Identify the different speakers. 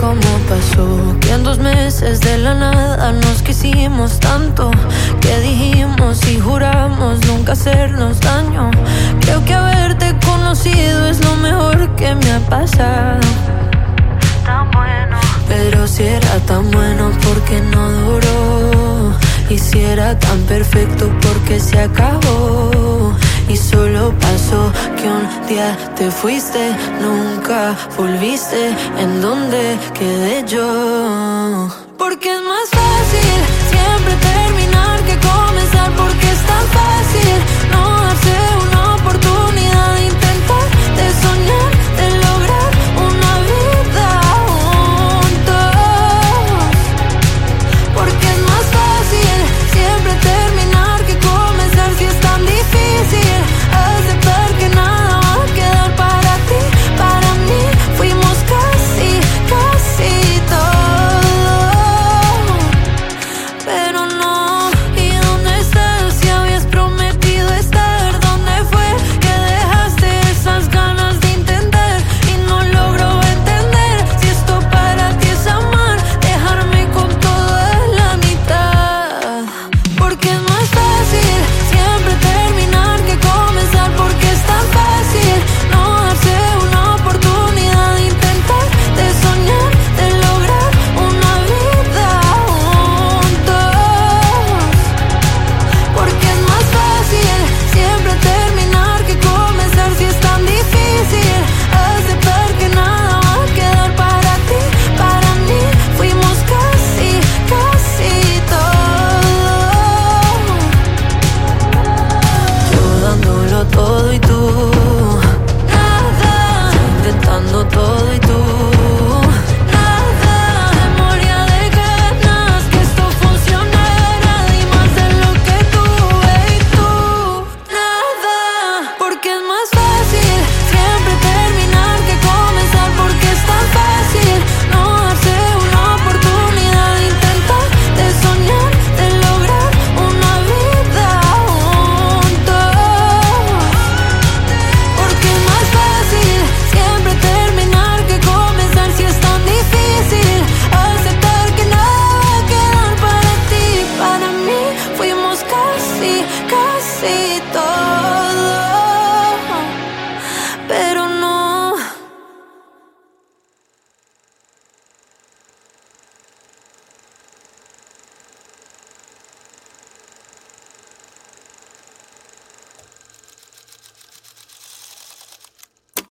Speaker 1: cómo pasó que en dos meses de la nada nos quisimos tanto que dijimos y juramos nunca hacernos daño. Creo que haberte conocido es lo mejor que me ha pasado.
Speaker 2: Tan bueno.
Speaker 1: Pero si era tan bueno, porque no duró? Y si era tan perfecto, porque se acabó? y solo pasó que un día te fuiste, nunca volviste, en donde quedé yo. Porque es más fácil.